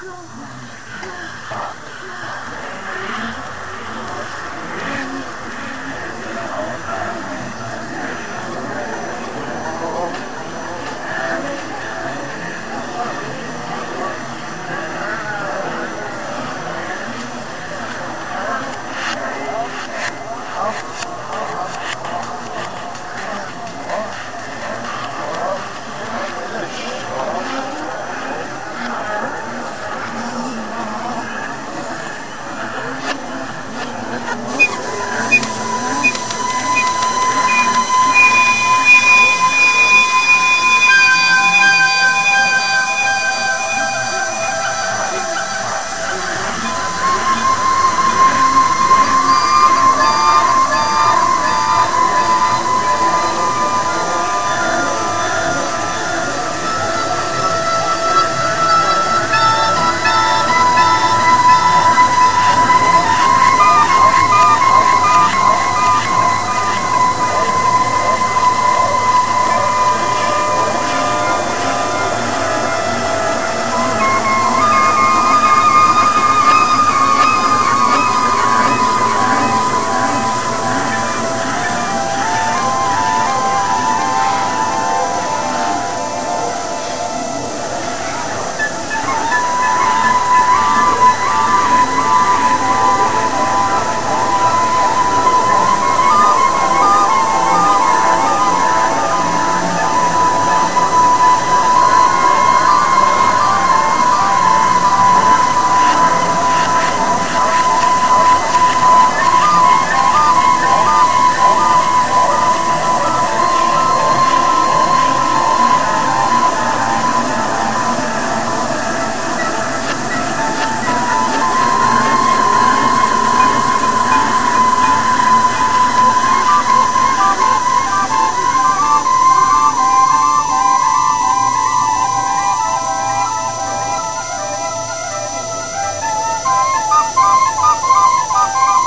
Oh, you